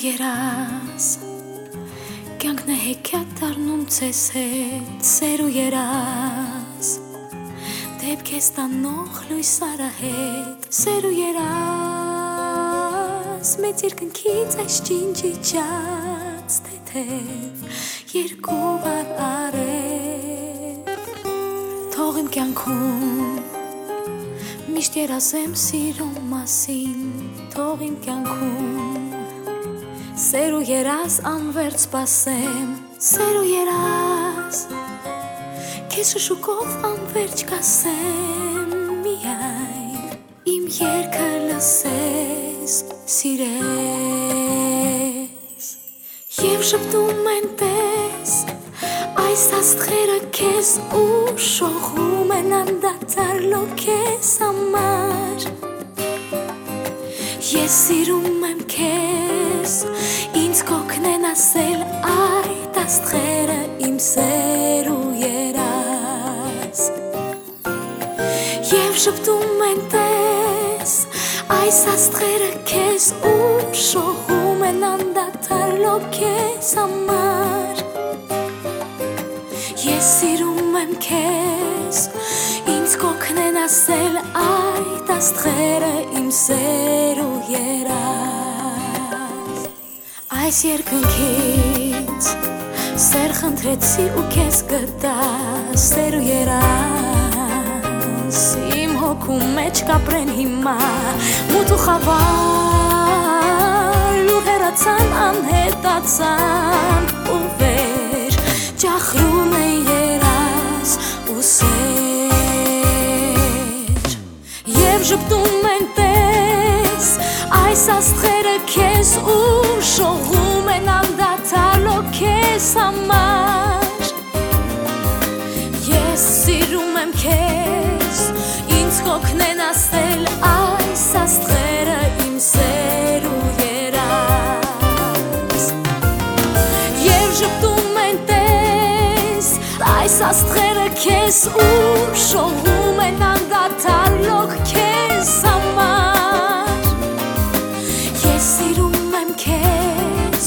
երաս Կյանքն է հեքիաթ դառնում ցես հետ Սեր ու երաս Դեպք ես տանող լույս արահետ Սեր ու երաս Մեծ երկնքից այս ջինջիջած Թեթև երկու վար արև Թող իմ կյանքում Միշտ երազեմ սիրում մասին Թող իմ կյանքում Սեր ու երաս անվերջ սպասեմ Սեր ու երաս Քեզ շշուկով անվերջ կասեմ Միայն իմ երկը լսես Սիրես Եվ շպտում են տես Այս աստղերը քեզ ու շողում են անդադար լոքես համար Ես սիրում եմ քեզ աստղերը իմ սեր ու երաս Եվ շպտում են տես այս աստղերը քեզ ու շողում են անդադար լոքես համար Ես սիրում եմ քեզ ինձ կոգնեն ասել այդ աստղերը իմ սեր ու երաս Այս երկնքից սեր խնդրեցի ու քեզ գտա սեր ու երաս Իմ հոգու մեջ կապրեն հիմա մութ ու խավար ու հերացան անհետացան ու վեր ջախրում է երաս ու սեր Եվ ժպտում են տես այս աստղերը քեզ ու շողում քեզ համար Ես սիրում եմ քեզ ինձ կոգնեն ասել այս աստղերը իմ սեր ու երաս Եվ ժպտում են տես այս աստղերը քեզ ու շողում են անդադալո քեզ համար Ես սիրում եմ քեզ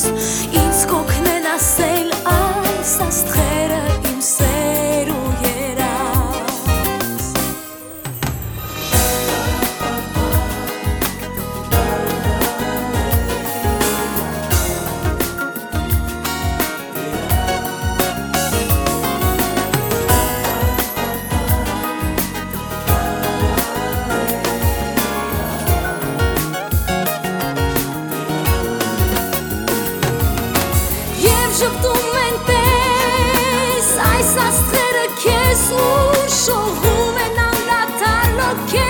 Եվ ժպտում են տես այս աստղերը քեզ ու շողում են անդադալո քեզ